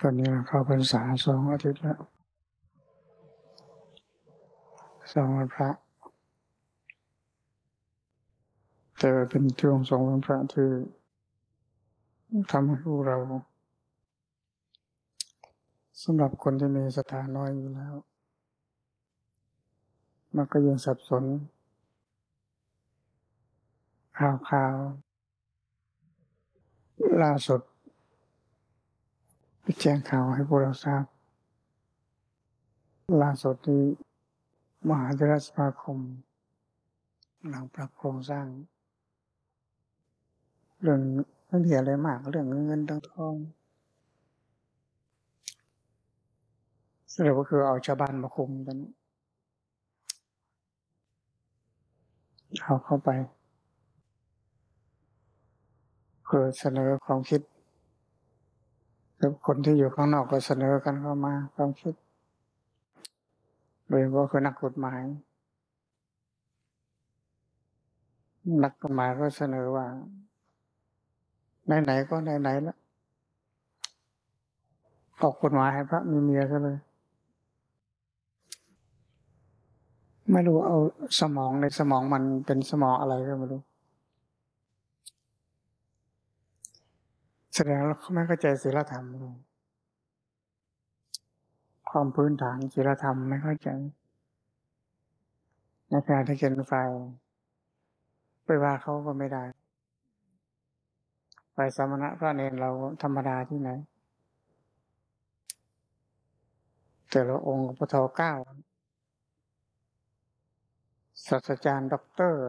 ตอนนี้เราเข้าพรรษาสองอาทิตย์แล้วสองวันพระ แต่เป็นช่วงสองวันพระที่ทำให้พวกเราสำหรับคนที่มีสถาน้อยอยู่แล้ว มันก็ยังสับสน ข่าวข่าวล่าสุด แจ้งข่าวให้พวกเราทราบ ล่าสุดนี้มหาเทรสมาคมหลังปรับโครงสร้าง เรื่องไม่มีอะไรมากเรื่องเงินทองทองสรุปก็คือเอาชาวบ้านมาคุมกันเอาเข้าไปคือเสนอความคิด แล้วคนที่อยู่ข้างนอกก็เสนอกันเข้ามาความคิดโดยเฉพาะคือนักกฎหมาย นักกฎหมายก็เสนอว่าไหนๆก็ไหนๆแล้วออกกฎหมายให้พระมีเมียซะเลย ไม่รู้เอาสมองในสมองมันเป็นสมองอะไรก็ไม่รู้ แส ดงว่าเขาไม่เข้าใจศีลธรรมเลยความพื้นฐานศีลธรรมไม่เข้าใจในการที่เขียนไฟไปว่าเขาก็ไม่ได้ไปสมณะพระเนรเราธรรมดาที่ไหน แต่ละองค์พระทอเก้าศาสตราจารย์ด็อกเตอร์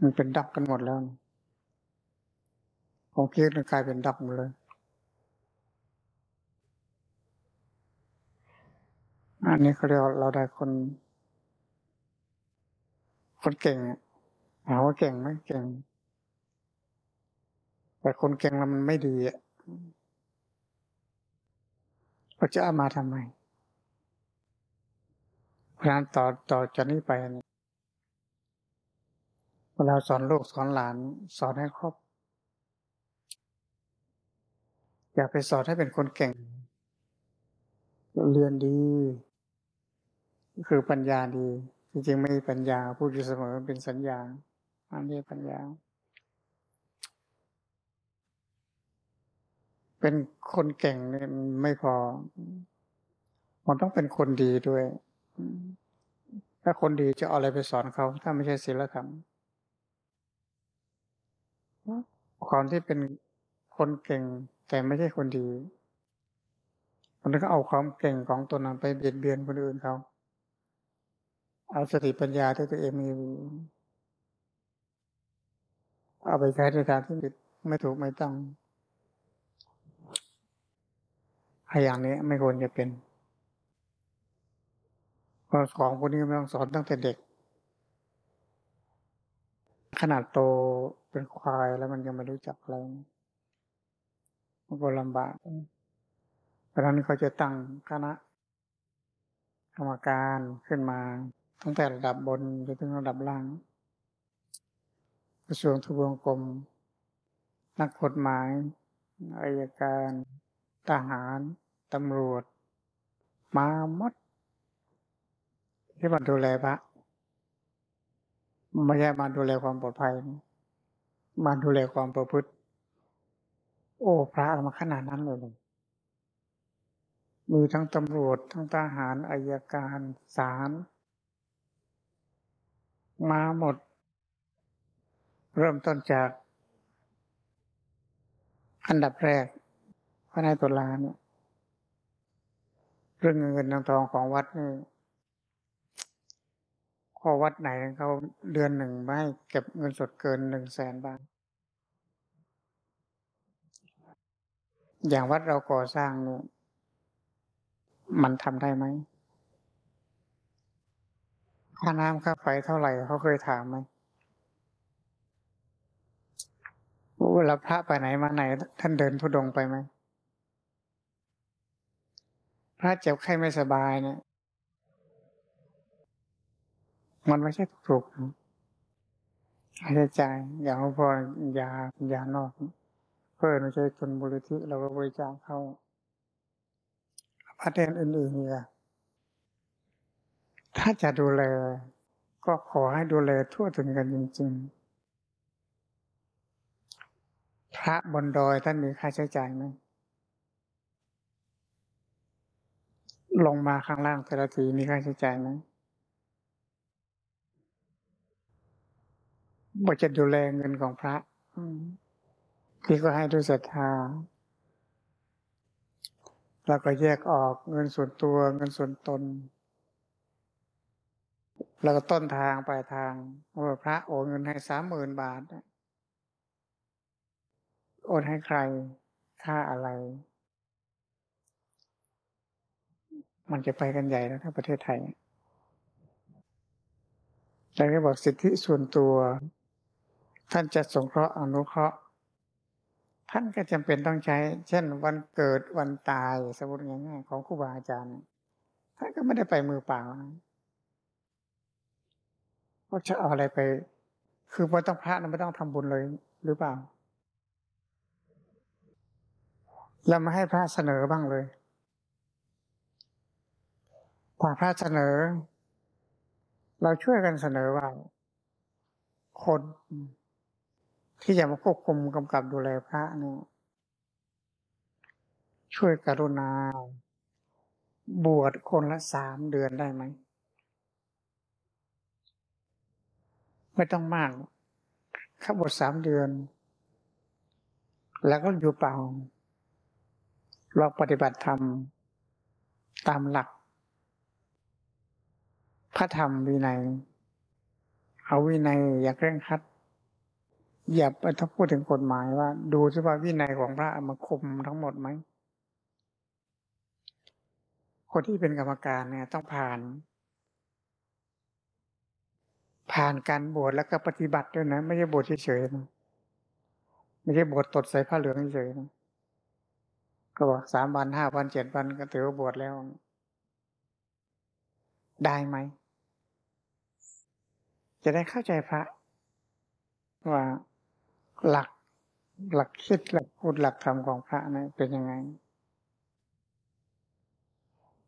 มันเป็นด็อกกันหมดแล้ว ผมคิดมันกลายเป็นด็อกหมดเลย อันนี้เขาเรียกเราได้คน คนเก่งหาว่าเก่งไหมเก่ง แต่คนเก่งแล้วมันไม่ดีอะก็จะเอามาทำไมเพราะนั้นต่อต่อจากนี้ไปเวลาสอนลูกสอนหลาน สอนให้ครบ อย่าไปสอนให้เป็นคนเก่ง เรียนดี คือปัญญาดี จริงๆไม่ปัญญาพูดอยู่เสมอเป็นสัญญาอันนี้ปัญญา เป็นคนเก่งเนี่ยไม่พอ มันต้องเป็นคนดีด้วย ถ้าคนดีจะเอาอะไรไปสอนเขา ถ้าไม่ใช่ศีลธรรมความที่เป็นคนเก่ง แต่ไม่ใช่คนดี มันก็เอาความเก่งของตัวนั้นไปเบียดเบียนคนอื่นเขา เอาสติปัญญาที่ตัวเองมี เอาไปใช้ในทางที่ผิดไม่ถูกไม่ต้องอย่างนี้ไม่ควรจะเป็นพอของพวกนี้ไม่ต้องสอนตั้งแต่เด็ก ขนาดโตเป็นควายแล้วมันยังไม่รู้จักอะไร มันก็ลำบาก เพราะนั้นเขาจะตั้งคณะกรรมการขึ้นมา ตั้งแต่ระดับบนจนถึงระดับล่าง กระทรวงทบวงกรม นักกฎหมายอายการ ทหาร ตำรวจ มาหมดที่มาดูแลพระไม่ใช่มาดูแลความปลอดภัย มาดูแลความประพฤติ โอ้พระมาขนาดนั้นเลยมีทั้งตำรวจทั้งทหารอายการศาลมาหมด เริ่มต้นจาก อันดับแรกพระนายตุลาเนี่ยเรื่องเงินทองของวัดนี่พอวัดไหนเขาเดือนหนึ่งไม่เก็บเงินสดเกินหนึ่งแสนบาท อย่างวัดเราก่อสร้างเนี่ยมันทำได้ไหมค่าน้ำค่าไฟเท่าไหร่เขาเคยถามไหมเวลาพระไปไหนมาไหน ท่านเดินทุดงไปไหมพระเจ็บไข้ไม่สบายเนี่ย มันไม่ใช่ถูกค่าใช้จ่ายอย่างพอยายานอก เพื่อไม่ใช่ทุนบริธิเราก็บริจาคเข้าประเด็นอื่นๆเนี่ยถ้าจะดูแล ก็ขอให้ดูแลทั่วถึงกันจริง ๆ พระบนดอยท่านมีค่าใช้จ่ายไหมลงมาข้างล่างแต่ละทีมีค่าใช้จ่ายไหมบ่จะดูแลเงินของพระ พี่ก็ให้ด้วยศรัทธาแล้วก็แยกออกเงินส่วนตัวเงินส่วนตน แล้วก็ต้นทางปลายทางว่าพระโอนเงินให้สามหมื่นบาท โอนให้ใครค่าอะไร มันจะไปกันใหญ่แล้วถ้าประเทศไทยแต่ก็บอกสิทธิส่วนตัว ท่านจะสงเคราะห์อนุเคราะห์ ท่านก็จำเป็นต้องใช้ เช่น วันเกิดวันตายสมมติง่ายๆของครูบาอาจารย์ท่านก็ไม่ได้ไปมือเปล่านะก็จะเอาอะไรไป คือไม่ต้องพระนะไม่ต้องทำบุญเลยหรือเปล่าแล้วมาให้พระเสนอบ้างเลยถ้าพระเสนอ เราช่วยกันเสนอว่า คน ที่จะมาควบคุมกำกับดูแลพระเนี่ยช่วยกรุณา บวชคนละสามเดือนได้ไหม ไม่ต้องมากข้าบวชสามเดือน แล้วก็อยู่เปล่าเราปฏิบัติธรรมตามหลัก พระธรรมวินัย เอาวินัยอย่าเคร่งครัด อย่าถ้าพูดถึงกฎหมายว่า ดูสิว่าวินัยของพระมาคุมทั้งหมดไหมคนที่เป็นกรรมการเนี่ย ต้องผ่าน ผ่านการบวชแล้วก็ปฏิบัติด้วยนะ ไม่ใช่บวชเฉยๆนะไม่ใช่บวชตดใส่ผ้าเหลืองเฉยๆนะก็บอกสามวันห้าวันเจ็ดวันก็ถือว่าบวชแล้ว ได้ไหม จะได้เข้าใจพระว่า หลัก หลักคิดหลักพูดหลักธรรมของพระนะเป็นยังไง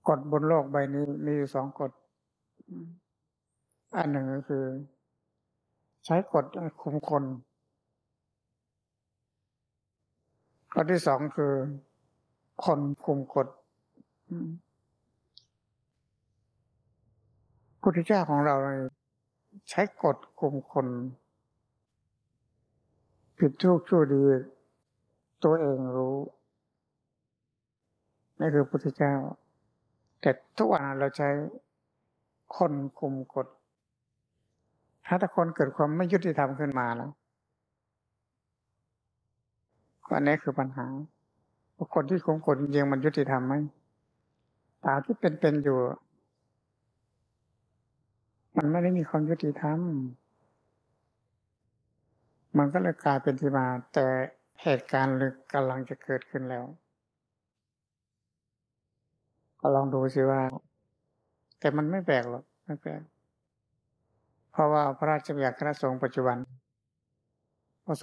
กฎบนโลกใบนี้มีอยู่สองกฎ อันหนึ่งก็คือ ใช้กฎคุมคนกฎที่สองคือ คนคุมกฎพุทธเจ้าของเราใช้กฎคุมคน ผิดทุกชั่วดี ตัวเองรู้นี่คือพุทธเจ้า แต่ทุกวันเราใช้คนคุมกฎ ถ้าแต่คนเกิดความไม่ยุติธรรมขึ้นมาแล้วอันนี้คือปัญหาคนที่คุมกฎจริงมันยุติธรรมไหมตาที่เป็นๆอยู่ มันไม่ได้มีความยุติธรรม มันก็เลยกลายเป็นที่มา แต่เหตุการณ์เลยกำลังจะเกิดขึ้นแล้ว ก็ลองดูสิว่า แต่มันไม่แปลกหรอกไม่แปลกเพราะว่าพระราชบัญญัติคณะสงฆ์ปัจจุบันพศ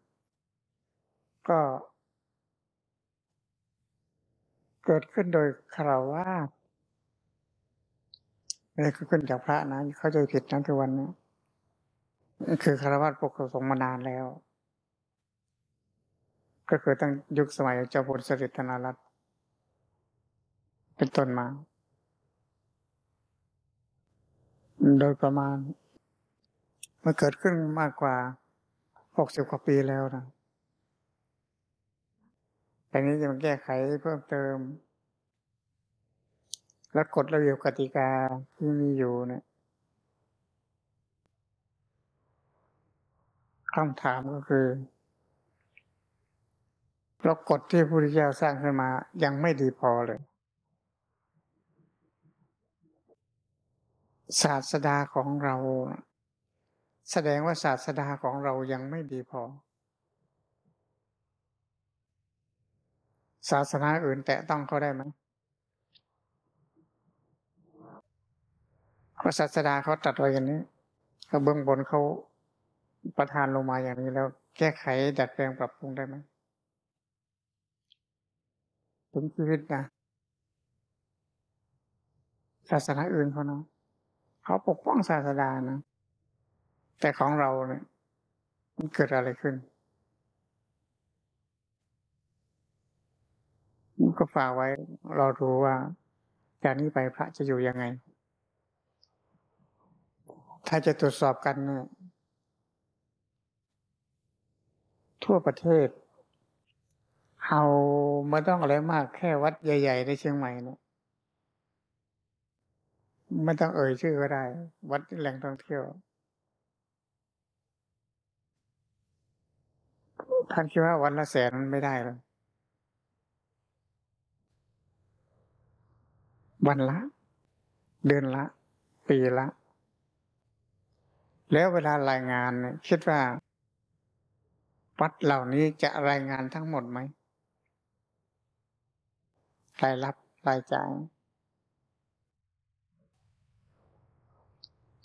2505 ก็เกิดขึ้นโดยคารวาสไม่ได้ขึ้นจากพระนะ เขาใจผิดนะทุกวันนี้ คือคารวะปกครองมานานแล้ว ก็คือตั้งยุคสมัยเจ้าพุทธสริธนารัตเป็นต้นมา โดยประมาณมันเกิดขึ้นมากกว่าหกสิบกว่าปีแล้วนะแต่นี้จะมาแก้ไขเพิ่มเติม และกฎระเบียบกติกาที่มีอยู่เนี่ย คำถามก็คือเรากฎที่พระพุทธเจ้าสร้างขึ้นมายังไม่ดีพอเลย ศาสดาของเรา แสดงว่าศาสดาของเรายังไม่ดีพอ ศาสนาอื่นแตะต้องเขาได้ไหมเพราะศาสดาเขาตัดไว้กันนี้เขาเบื้องบนเขา ประทานลงมาอย่างนี้แล้ว แก้ไขดัดแปลงปรับปรุงได้ไหมถึงชีวิตนะศาสนาอื่นเขาเนาะเขาปกป้องศาสดานะแต่ของเราเนี่ย มันเกิดอะไรขึ้นก็ฝากไว้เรารู้ว่าจากนี้ไปพระจะอยู่ยังไง ถ้าจะตรวจสอบกันเนี่ย ทั่วประเทศ เอาไม่ต้องอะไรมากแค่วัดใหญ่ ๆ ในเชียงใหม่เนี่ยไม่ต้องเอ่ยชื่อก็ได้ วัดแหล่งท่องเที่ยว ท่านคิดว่าวันละแสนมันไม่ได้หรอวันละ เดือนละ ปีละ แล้วเวลารายงานเนี่ยคิดว่า วัดเหล่านี้จะรายงานทั้งหมดไหมรายรับรายจ่าย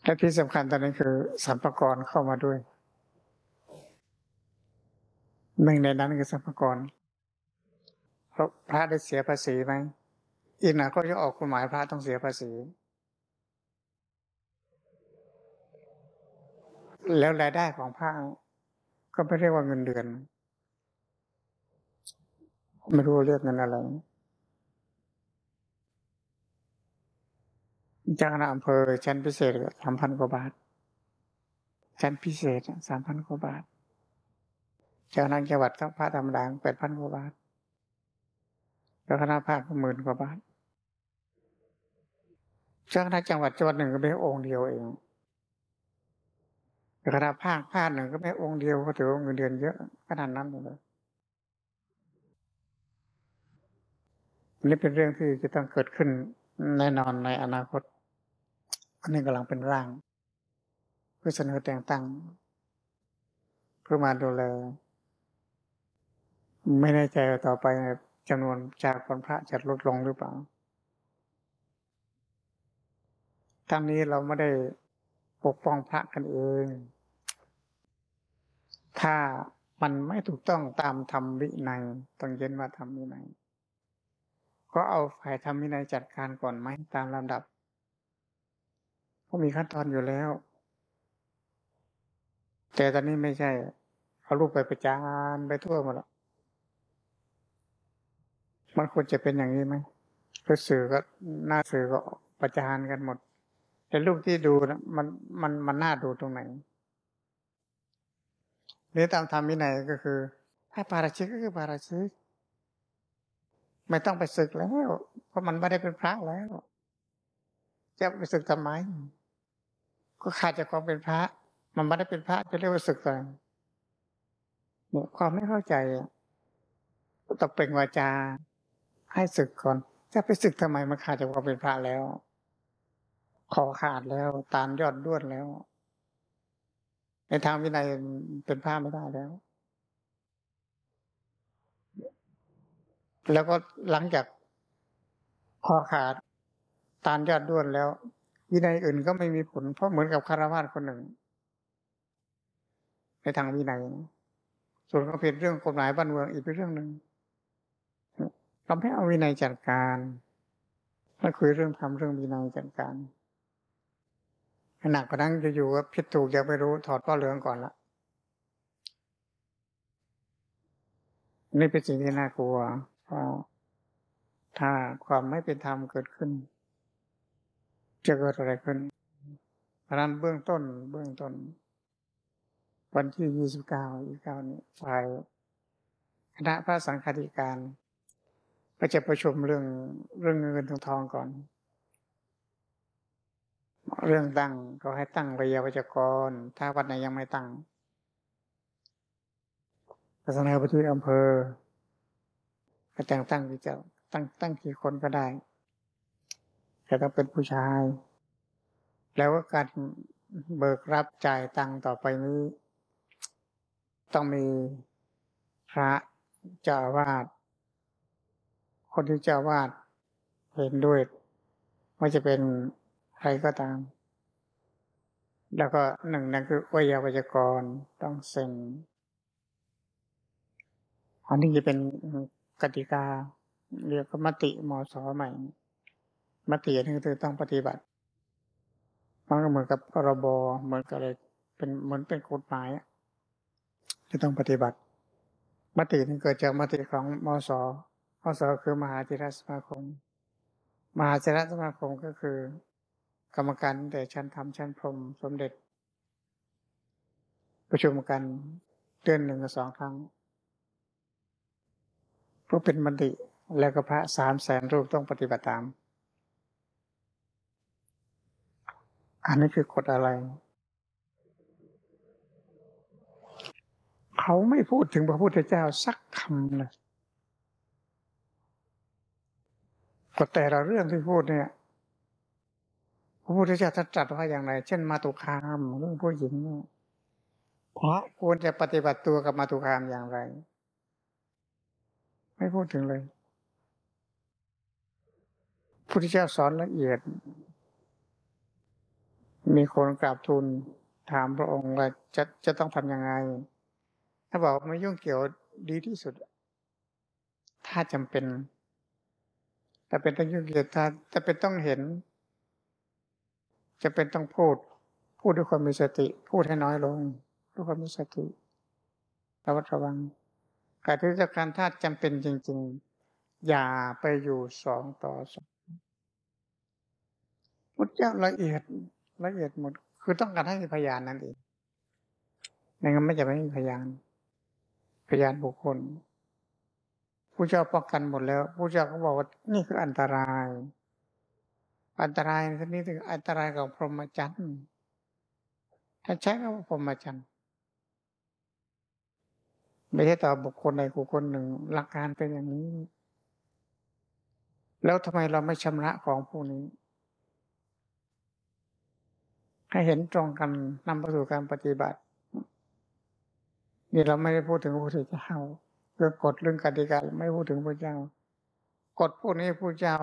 และที่สำคัญตอนนี้คือสัมภาระเข้ามาด้วยหนึ่งในนั้นคือสัมภาระเพราะพระได้เสียภาษีไหมอีกหน่อยก็จะออกกฎหมายพระต้องเสียภาษี แล้วรายได้ของพระ ก็ไม่เรียกว่าเงินเดือน ไม่รู้เรียกเงินอะไรจ้าคณะอำเภอชั้นพิเศษสามพันกว่าบาท ชั้นพิเศษสามพันกว่าบาทจ้าคณะจังหวัดก็พระธรรมดาแปดพันกว่าบาทจ้าคณะภาคหมื่นกว่าบาทจ้าคณะจังหวัดจังหวัดหนึ่งก็เป็นองค์เดียวเอง เจ้าคณะภาคภาคหนึ่งก็เป็นองค์เดียวก็ถือว่าเงินเดือนเยอะขนาดนั้นเลยนี่เป็นเรื่องที่จะต้องเกิดขึ้นแน่นอนในอนาคต อันนี้กำลังเป็นร่าง เพื่อเสนอแต่งตั้ง เพื่อมาดูแล ไม่แน่ใจต่อไปจำนวนจากคนพระจะลดลงหรือเปล่าทั้งนี้เราไม่ได้ปกป้องพระกันเอง ถ้ามันไม่ถูกต้องตามธรรมวินัยต้องเย็นว่าธรรมวินัยก็เอาฝ่ายธรรมวินัยจัดการก่อนไหมตามลำดับก็มีขั้นตอนอยู่แล้ว แต่ตอนนี้ไม่ใช่ เอารูปไปประจานไปทั่วหมดแล้วมันควรจะเป็นอย่างนี้ไหมก็สื่อก็หน้าสื่อก็ประจานกันหมดแต่รูปที่ดูนะมันมันมันน่าดูตรงไหน นี่ตามธรรมวินัยก็คือ ถ้าปาราชิกก็คือปาราชิก ไม่ต้องไปศึกแล้ว เพราะมันไม่ได้เป็นพระแล้ว จะไปศึกทำไม ก็ขาดจากความเป็นพระ มันไม่ได้เป็นพระจะเรียกว่าศึกอะไรเนี่ยความไม่เข้าใจต้องเป็นวาจา ให้ศึกก่อน จะไปศึกทำไมมันขาดจากความเป็นพระแล้ว ขอขาดแล้ว ตามยอดด้วนแล้ว ในทางวินัยเป็นพระไม่ได้แล้ว แล้วก็หลังจากขอขาดตามยอดด้วนแล้ว วินัยอื่นก็ไม่มีผล เพราะเหมือนกับคารวะคนหนึ่ง ในทางวินัยส่วนก็เป็นเรื่องกฎหมายบ้านเมืองอีกเป็นเรื่องหนึ่งเราไม่เอาวินัยจัดการไม่คุยเรื่องทำเรื่องวินัยจัดการ ขณะก็นั่งจะอยู่ว่าผิดถูกยังไม่รู้ถอดป้อเหลืองก่อนละนี่เป็นสิ่งที่น่ากลัวเพราะถ้าความไม่เป็นธรรมเกิดขึ้น จะเกิดอะไรขึ้นเพราะนั้นเบื้องต้นเบื้องต้น วันที่ยี่สิบเก้ายี่เก้านี้ฝ่ายคณะพระสังฆาธิการ ก็จะประชุมเรื่องเรื่องเงินทองทองก่อน เรื่องตั้งก็ให้ตั้งระยะวัจกร ถ้าวันไหนยังไม่ตั้งก็เสนอไปที่อำเภอก็แต่งตั้งที่จะตั้งตั้งกี่คนก็ได้แต่ต้องเป็นผู้ชาย แล้วก็การเบิกรับจ่ายตังต่อไปนี้ ต้องมีพระเจ้าวาด คนที่เจ้าวาดเห็นด้วยว่จะเป็น ใครก็ตาม แล้วก็หนึ่งนั่นคือวิยาวัจกรต้องเซ็นอันนี้จะเป็นกติกา เรียกมติมอสอใหม่ มตินี่คือต้องปฏิบัติมันก็เหมือนกับพรบเหมือนกับอะไรเป็นเหมือนเป็นกฎหมายจะต้องปฏิบัติ มตินี่เกิดจากมติของมสมสคือมหาจิรสมาคม มหาจิรสมาคมก็คือ กรรมการแต่ชั้นธรรมชั้นพรมสมเด็จ ประชุมกันเดือนหนึ่งกับสองครั้งเพื่อเป็นมติแล้วก็พระสามแสนรูปต้องปฏิบัติตาม อันนี้คือกฎอะไร เขาไม่พูดถึงพระพุทธเจ้าสักคำเลยก็แต่ละเรื่องที่พูดเนี่ย พระพุทธเจ้าท่านตรัสว่าอย่างไร เช่นมาตุคามเรื่องผู้หญิงเนี่ยพระควรจะปฏิบัติตัวกับมาตุคามอย่างไร ไม่พูดถึงเลยพุทธเจ้าสอนละเอียด มีคนกราบทูลถามพระองค์ว่าจะจะต้องทำยังไงถ้าบอกไม่ยุ่งเกี่ยวดีที่สุด ถ้าจำเป็น แต่เป็นต้องยุ่งเกี่ยวถ้าแต่เป็นต้องเห็น จะเป็นต้องพูด พูดด้วยความมีสติ พูดให้น้อยลงด้วยความมีสติระวัดระวังการที่จะการถ้าจำเป็นจริง ๆ อย่าไปอยู่สองต่อสองพุทธเจ้าละเอียดละเอียดหมด คือต้องการให้มีพยานนั่นเองในงั้นไม่จะไม่มีพยาน พยานบุคคลผู้เจ้าป้องกันหมดแล้วผู้เจ้าก็บอกว่านี่คืออันตราย อันตรายที่นี้ถึงอันตรายของพรหมจรรย์ถ้าใช้คำว่าพรหมจรรย์ไม่ใช่ต่อบุคคลใดบุคคลหนึ่งหลักการเป็นอย่างนี้ แล้วทำไมเราไม่ชำระของพวกนี้ ให้เห็นตรงกันนำไปสู่การปฏิบัติ นี่เราไม่ได้พูดถึงพระพุทธเจ้าเรื่องกฎเรื่องกติกาไม่พูดถึงพระเจ้ากฎพวกนี้พระเจ้า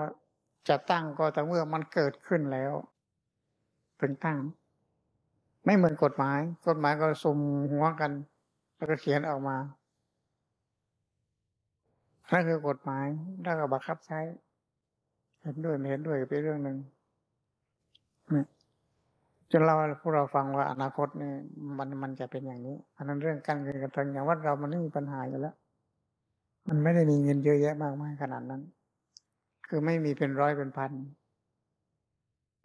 จะตั้งก็แต่เมื่อมันเกิดขึ้นแล้วถึงตั้ง ไม่เหมือนกฎหมาย กฎหมายก็สุ่มหัวกัน แล้วก็เขียนออกมานั่นคือกฎหมายแล้วก็บังคับใช้ เห็นด้วยไม่เห็นด้วยเป็นเรื่องหนึ่งจนเราพวกเราฟังว่าอนาคตเนี่ยมันมันจะเป็นอย่างนี้ อันนั้นเรื่องการเงินการทองอย่างวัดเรามันไม่มีปัญหาอยู่แล้ว มันไม่ได้มีเงินเยอะแยะมากมายขนาดนั้น คือไม่มีเป็นร้อยเป็นพัน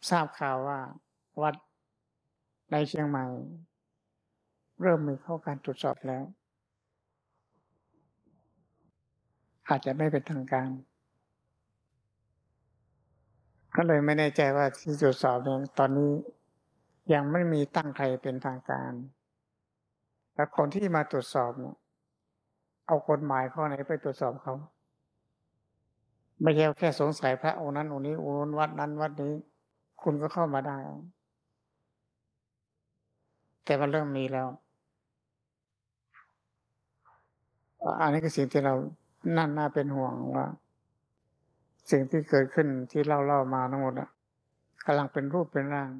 ทราบข่าวว่า วัดในเชียงใหม่ เริ่มมีเข้าการตรวจสอบแล้ว อาจจะไม่เป็นทางการก็เลยไม่แน่ใจว่าที่ตรวจสอบเนี่ยตอนนี้ยังไม่มีตั้งใครเป็นทางการและคนที่มาตรวจสอบเนี่ยเอากฎหมายข้อไหนไปตรวจสอบเขา ไม่ใช่แค่สงสัยพระองค์นั้นองค์นี้องค์วัดนั้นวัดนี้ คุณก็เข้ามาได้ แต่มันเริ่มมีแล้ว อันนี้คือสิ่งที่เรานั่นน่าเป็นห่วงว่า สิ่งที่เกิดขึ้นที่เล่าเล่ามาทั้งหมดอะกำลังเป็นรูปเป็นร่าง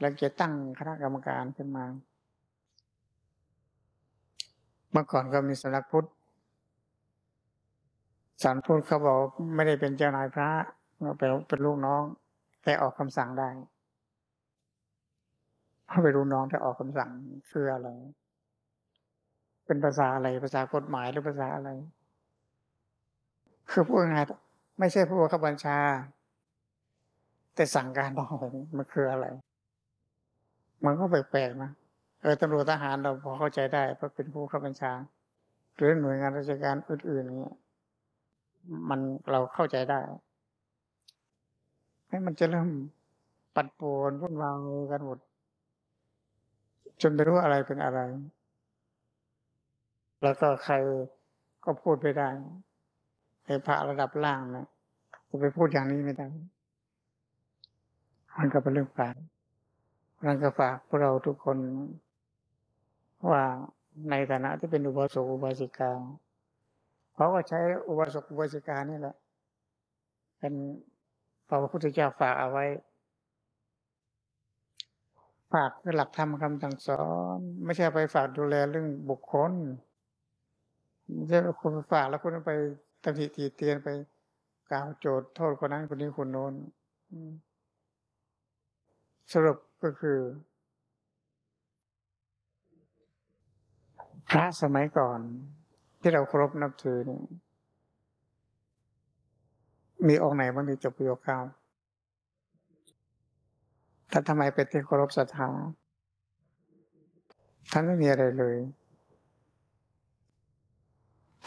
แล้วจะตั้งคณะกรรมการขึ้นมา เมื่อก่อนก็มีสำนักพุทธ สารพุทธเขาบอกไม่ได้เป็นเจ้านายพระเป็นเป็นลูกน้อง แต่ออกคำสั่งได้เขาไปรู้น้องแต่ออกคำสั่งคืออะไร เป็นภาษาอะไรภาษากฎหมายหรือภาษาอะไร คือพูดง่ายไม่ใช่ผู้บังคับบัญชา แต่สั่งการได้มันคืออะไร มันก็แปลกๆนะเออตำรวจทหารเราพอเข้าใจได้เพราะเป็นผู้ขับบัญชา หรือหน่วยงานราชการอื่นๆเนี้ย มันเราเข้าใจได้ ให้มันจะเริ่มปัดปวนวุ่นวายกันหมด จนไม่รู้อะไรเป็นอะไร แล้วก็ใครก็พูดไม่ได้ไอ้พระระดับล่างนะจะไปพูดอย่างนี้ไม่ได้ มันก็เป็นเรื่องแปลกนั่นก็ฝากพวกเราทุกคนว่าในฐานะที่เป็นอุบาสกอุบาสิกา เขาก็ใช้อุบาสกอุบาสิกานี่แหละ เป็นพระพุทธเจ้าฝากเอาไว้ ฝากคือหลักธรรมคำสั่งสอน ไม่ใช่ไปฝากดูแลเรื่องบุคคลไม่ใช่คุณฝากแล้วคุณไปตำหนิตีเตียนไปกล่าวโจทย์โทษคนนั้นคนนี้คนโน้นสรุปก็คือ พระสมัยก่อน ที่เราเคารพนับถือนี่มีองค์ไหนบ้างที่จบประโยคเก้าท่านทำไมเป็นที่เคารพศรัทธาท่านไม่มีอะไรเลย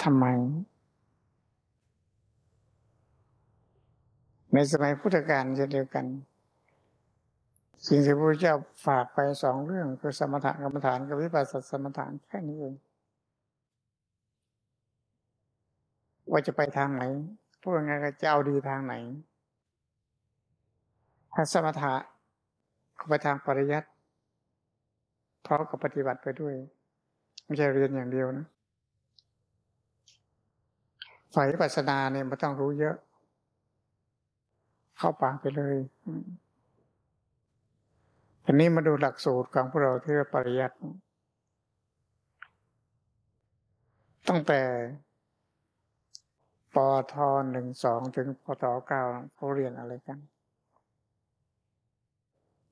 ทำไม ในสมัยพุทธกาลเช่นเดียวกัน สิ่งที่พระเจ้าฝากไปสองเรื่องคือสมถะกรรมฐานกับวิปัสสนสมถานแค่นี้เอง ว่าจะไปทางไหนพูดงไงก็จะเอาดีทางไหน ถ้าสมถะก็ไปทางปริยัติพร้อมกับปฏิบัติไปด้วย ไม่ใช่เรียนอย่างเดียวนะฝ่ายปัสนาเนี่ยมันต้องรู้เยอะ เข้าป่าไปเลยทีนี้มาดูหลักสูตรของพวกเราที่เรียปริยัติตั้งแต่ ปอทอหนึ่งสองถึงปอทเก้าเขาเรียนอะไรกัน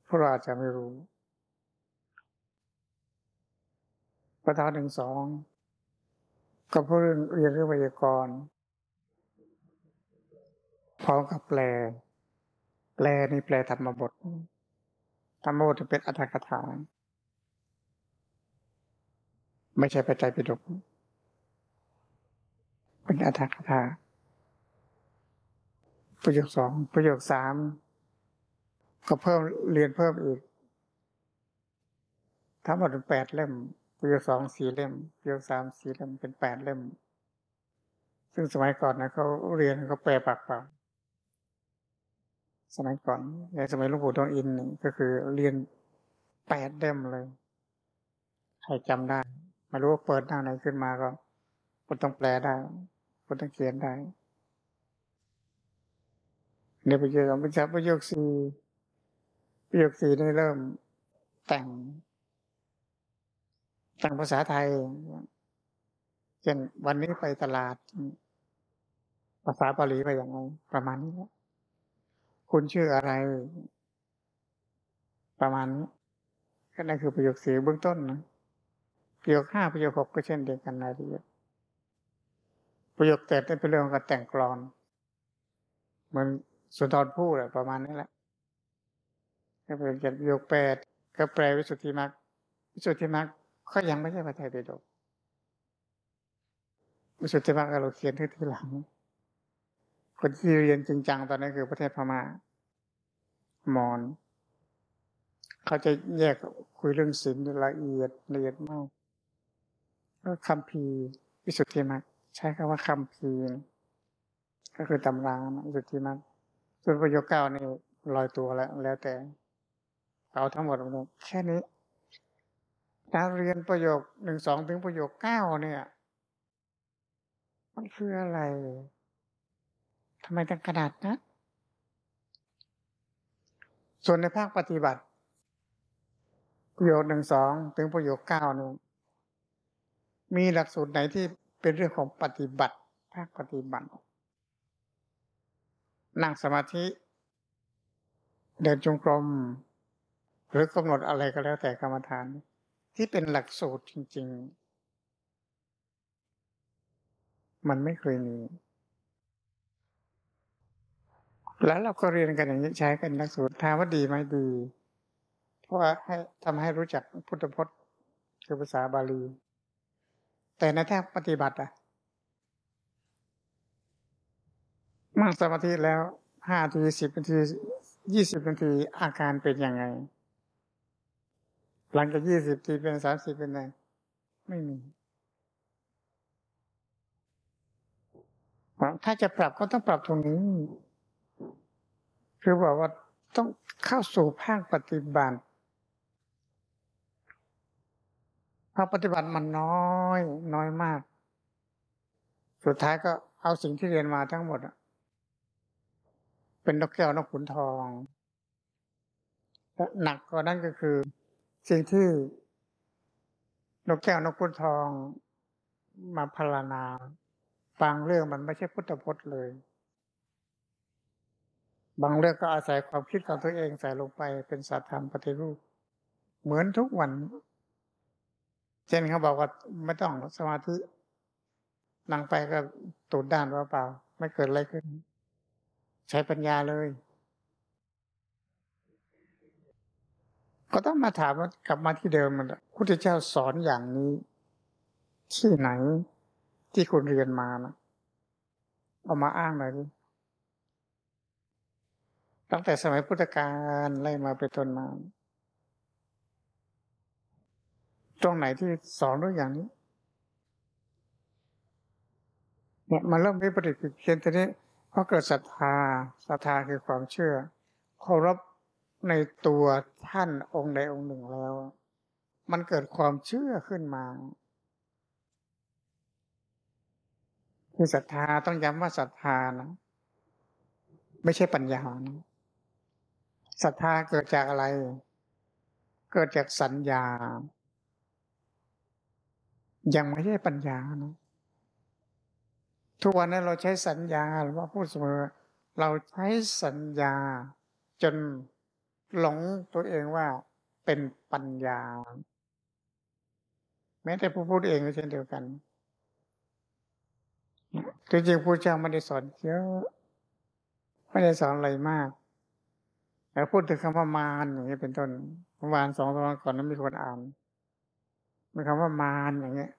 พวกเราอาจจะไม่รู้ปอทอหนึ่งสองก็เพื่อเรียนเรื่องไวยากรณ์พร้อมกับแปล แปลนี่แปลธรรมบทธรรมบทเป็นอัตถกถาไม่ใช่ไปัจจัยปิฎก เป็นอัตถกถาประโยคสองประโยคสามก็เพิ่มเรียนเพิ่มอีกทั้งหมดเป็นแปดเล่ม ประโยคสองสี่เล่ม ประโยคสามสี่เล่มเป็นแปดเล่ม ซึ่งสมัยก่อนนะเขาเรียนเขาแปลปากเปล่าสมัยก่อนในสมัยหลวงปู่ทองอินนี่ก็คือเรียนแปดเล่มเลย ใครจำได้ม่รู้ว่าเปิดหน้าไหนขึ้นมาก็คนต้องแปลได้ คนต้องเขียนได้ในประโยคประโยคประโยคสี่ประโยคสี่นี่เริ่มแต่ง แต่งภาษาไทยเช่นวันนี้ไปตลาด ภาษาบาลีไปอย่างไรประมาณนี้คุณชื่ออะไร ประมาณนี้ก็นั่นคือประโยคสี่เบื้องต้นนะประโยคห้าประโยคหกก็เช่นเดียวกันรายละเอียด ประโยคเจ็ดเป็นเรื่องการแต่งกลอนเหมือนสุนทรภู่แหละประมาณนี้แหละก็เป็นเจ็ดประโยคแปดก็แปลวิสุทธิมรรควิสุทธิมรรคก็ยังไม่ใช่พระไตรปิฎกวิสุทธิมรรคเราเขียนที่ทีหลัง คนที่เรียนจริงจังตอนนี้คือประเทศพมา่ามอน เขาจะแยกคุยเรื่องศีลละเอียดละเอียดมากก็คำพีวิสุทธิมรรค ใช้คำว่าคำพีก็คือตำราวิสุทธิมรรคส่วนประโยคเก้านี่ลอยตัวแล้ว แล้วแต่เอาทั้งหมดเลยแค่นี้การเรียนประโยคหนึ่งสองถึงประโยคเก้าเนี่ย มันคืออะไรทำไมต้องขนาดนะส่วนในภาคปฏิบัติ ประโยคหนึ่งสองถึงประโยคเก้านี่มีหลักสูตรไหนที่ เป็นเรื่องของปฏิบัติภาคปฏิบัติ นั่งสมาธิ เดินจงกรม หรือกำหนดอะไรก็แล้วแต่กรรมฐาน ที่เป็นหลักสูตรจริง ๆ มันไม่เคยมี แล้วเราก็เรียนกันอย่างนี้ใช้กันนักสูตรถามว่าดีไหมดี เพราะว่าให้ทำให้รู้จักพุทธพจน์ คือภาษาบาลี แต่ในทางปฏิบัติอะมั่งสมาธิแล้วห้าทีสิบนาทียี่สิบนาทีอาการเป็นยังไง หลังจากยี่สิบทีเป็นสามสิบเป็นไงไม่มี ถ้าจะปรับก็ต้องปรับตรงนี้ คือบอกว่าต้องเข้าสู่ภาคปฏิบัติ ภาปฏิบัติมันน้อยน้อยมาก สุดท้ายก็เอาสิ่งที่เรียนมาทั้งหมดเป็นนกแก้วนกขุนทองและหนักกว่านั้นก็คือ สิ่งที่นกแก้วนกขุนทองมาพารณาฟังเรื่องมันไม่ใช่พุทธพจน์เลย บางเรื่องก็อาศัยความคิดของตัวเองใส่ลงไปเป็นศาสัตธรรมปฏิรูป เหมือนทุกวัน เช่นเขาบอกว่าไม่ต้องสมาธินั่งไปก็ตูดด้านเปล่าๆไม่เกิดอะไรขึ้น ใช้ปัญญาเลย ก็ต้องมาถามว่ากลับมาที่เดิมมันพุทธเจ้าสอนอย่างนี้ ที่ไหนที่คุณเรียนมานะเอามาอ้างหน่อยดิตั้งแต่สมัยพุทธกาลไล่มาเป็นต้นมา ตรงไหนที่สอนด้วยอย่างนี้เนี่ยมันเริ่มไม่ปฏิกิริยาทีนี้เพราเกิดศรัทธาศรัทธาคือความเชื่อเคารพในตัวท่านองค์ใดองค์หนึ่งแล้ว มันเกิดความเชื่อขึ้นมาคือศรัทธาต้องย้ำว่าศรัทธานะไม่ใช่ปัญญานะศรัทธาเกิดจากอะไร เกิดจากสัญญา ยังไม่ใช่ปัญญานะทุกวันนี้เราใช้สัญญาหรือว่าพูดเสมอ เราใช้สัญญา จนหลงตัวเองว่าเป็นปัญญา แม้แต่ผู้พูดเองก็เช่นเดียวกันจริงๆผู้เจ้าไม่ได้สอนเยอะไม่ได้สอนอะไรมากแล้วพูดถึงคำว่ามารอย่างนี้เป็นต้นเมื่อวานสองวันก่อนนั้นมีคนอ่าน มีคำว่ามารอย่างเงี้ย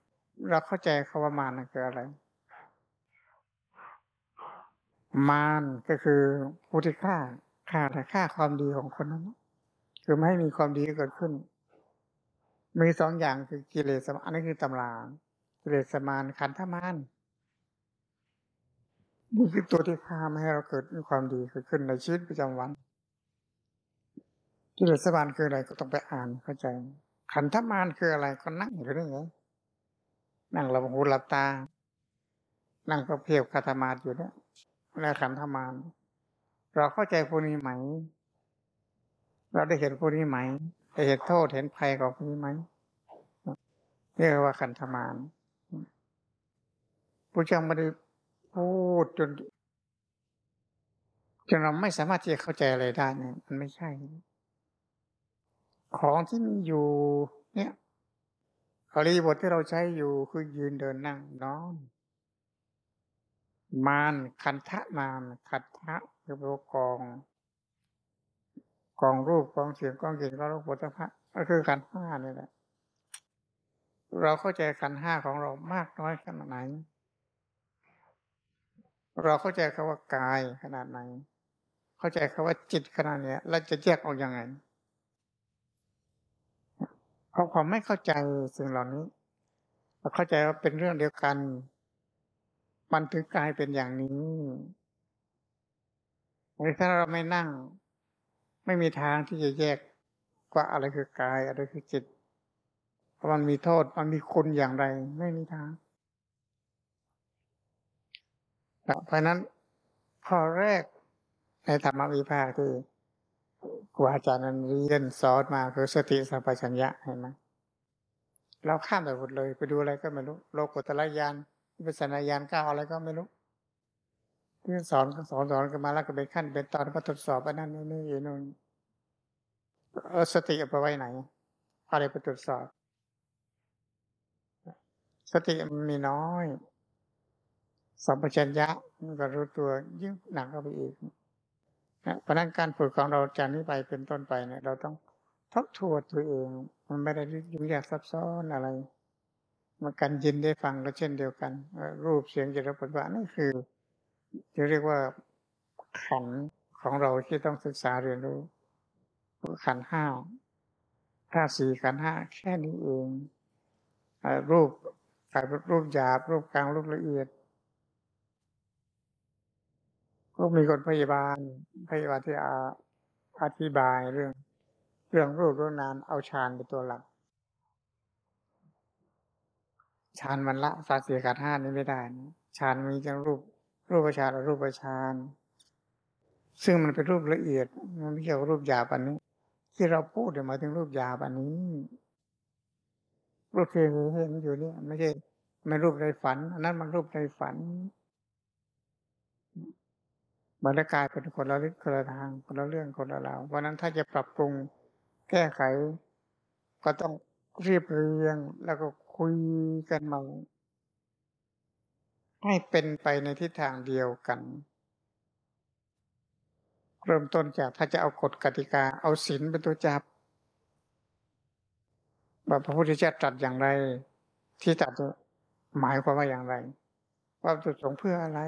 เราเข้าใจคำว่ามารนั่นคืออะไร มารก็คือผู้ที่ฆ่าฆ่าแต่ฆ่าความดีของคนนั้น คือไม่ให้มีความดีเกิดขึ้น มีสองอย่างคือกิเลสอันนี้คือตำรากิเลสมารขันธมารนี่คือตัวที่ฆ่าไม่ให้เราเกิดมีความดีเกิดขึ้นในชีวิตประจำวันกิเลสมารคืออะไรก็ต้องไปอ่านเข้าใจ ขันธมารคืออะไรก็นั่งอยู่นี่ไงนั่งหลับหูหลับตา นั่งก็เพียบคาธมาอยู่เนี่ยในขันธมารเราเข้าใจพวกนี้ไหม เราได้เห็นพวกนี้ไหมได้เห็นโทษเห็นภัยของพวกนี้ไหมเรียกว่าขันธมารพระเจ้าไม่ได้พูดจนจนเราไม่สามารถที่จะเข้าใจอะไรได้เนี่ยมันไม่ใช่ ของที่มีอยู่เนี่ยอริบทที่เราใช้อยู่คือยืนเดินนั่งนอน มานคันทะมานคันทะคือตัวกอง กองรูปกองเสียงกองกลิ่นกองรสปุถะก็คือขันห้านี่แหละ เราเข้าใจขันห้าของเรามากน้อยขนาดไหน เราเข้าใจคาว่ากายขนาดไหน เข้าใจคาว่าจิตขนาดเนี้ยเราจะแยกออกยังไง เพราะความไม่เข้าใจสิ่งเหล่านี้เราเข้าใจว่าเป็นเรื่องเดียวกัน มันถึงกลายเป็นอย่างนี้ถ้าเราไม่นั่ง ไม่มีทางที่จะแยกว่าอะไรคือกายอะไรคือจิตมันมีโทษมันมีคุณอย่างไร ไม่มีทางเพราะนั้นข้อแรกในธรรมวิภาคที่ ครูอาจารย์นั้นเรียนสอนมาคือสติสัมปชัญญะเห็นไหมเราข้ามไปหมดเลยไปดูอะไรก็ไม่รู้โลกุตระยานวิปัสสนาญาณก้าวอะไรก็ไม่รู้ที่สอนก็สอนสอนกันมาแล้วก็เป็นขั้นเป็นตอนก็ทดสอบอันนั้นนี่นี่นู่นเออสติเอาไปไว้ไหนอะไรไปตรวจสอบ สติมีน้อยสัมปชัญญะมันก็รู้ตัวยิ่งหนักเข้าไปอีก นะเพราะนั้นการฝึกของเราจากนี้ไปเป็นต้นไปเนี่ย เราต้องทบทวนตัวเอง มันไม่ได้ยุ่งยากซับซ้อนอะไรมากันยินได้ฟังก็เช่นเดียวกัน รูปเสียงจิตปัญญานั่นคือ จะเรียกว่าขันของเราที่ต้องศึกษาเรียนรู้ขันห้าถ้าสี่ขันห้าแค่นี้เองรูปกายรูปหยาบรูปกลางรูปละเอียด ก็มีคนพยาบาลพยาบาลที่อาอธิบายเรื่อง เรื่องรูปเรื่องนานเอาฌานเป็นตัวหลักฌานมันละสาสีขาดห้านี้ไม่ได้นะฌานมีจังรูป รูปฌานและรูปฌานซึ่งมันเป็นรูปละเอียด มันไม่เกี่ยวกับรูปหยาบอันนี้ ที่เราพูดเดี๋ยวมาถึงรูปหยาบอันนี้รูปที่เห็นอยู่เนี่ยไม่ใช่ไม่รูปในฝันอันนั้นมันรูปในฝัน มันจะกลายเป็นคนละเรื่องคนละทางคนละเรื่องคนละราวเพราะนั้นถ้าจะปรับปรุงแก้ไข ก็ต้องเรียบเรียงแล้วก็คุยกันมาให้เป็นไปในทิศทางเดียวกัน เริ่มต้นจากถ้าจะเอากฎกติกาเอาศีลเป็นตัวจับว่าพระพุทธเจ้าตรัสอย่างไร ที่ตรัสหมายความว่าอย่างไร ว่าจุดสงเพื่ออะไร